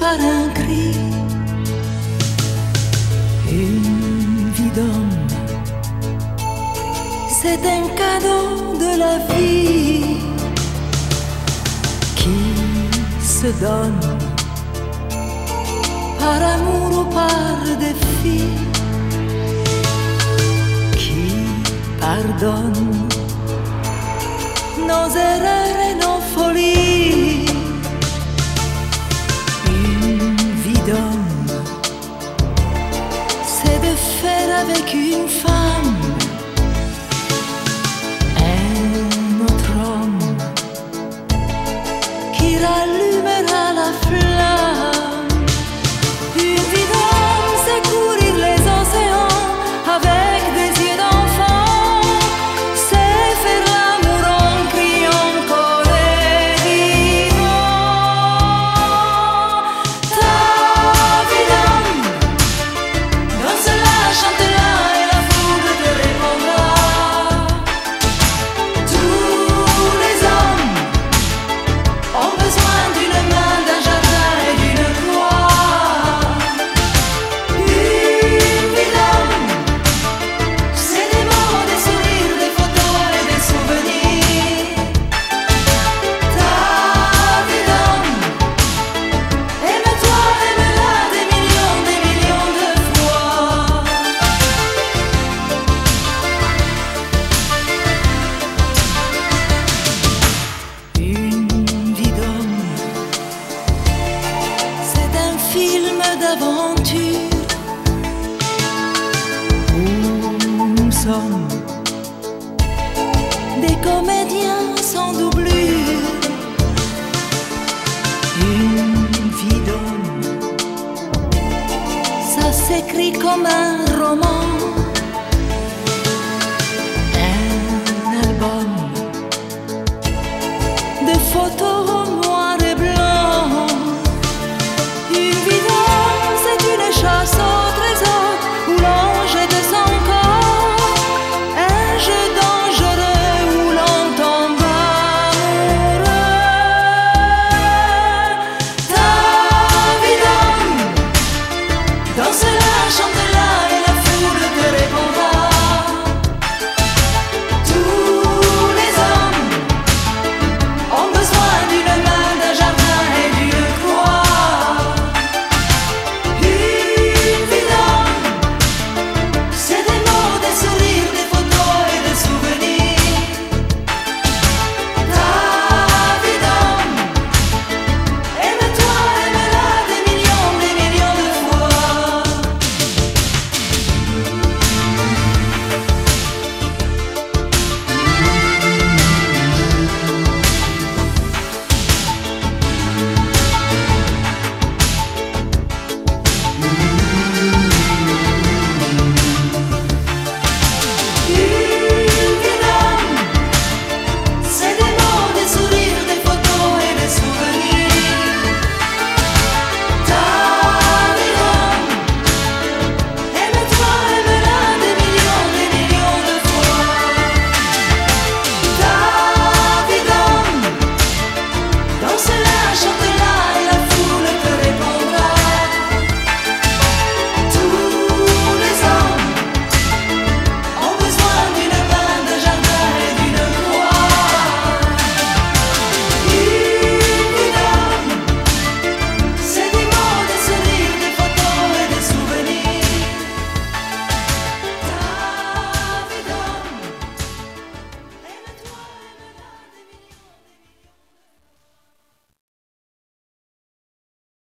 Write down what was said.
Par un cri, une vie d'homme. C'est un cadeau de la vie qui se donne par amour ou par défi, qui pardonne nos erreurs faire avec une femme. Un autre homme qui rallumera des comédiens sans doublure. Une vie d'homme, ça s'écrit comme un roman.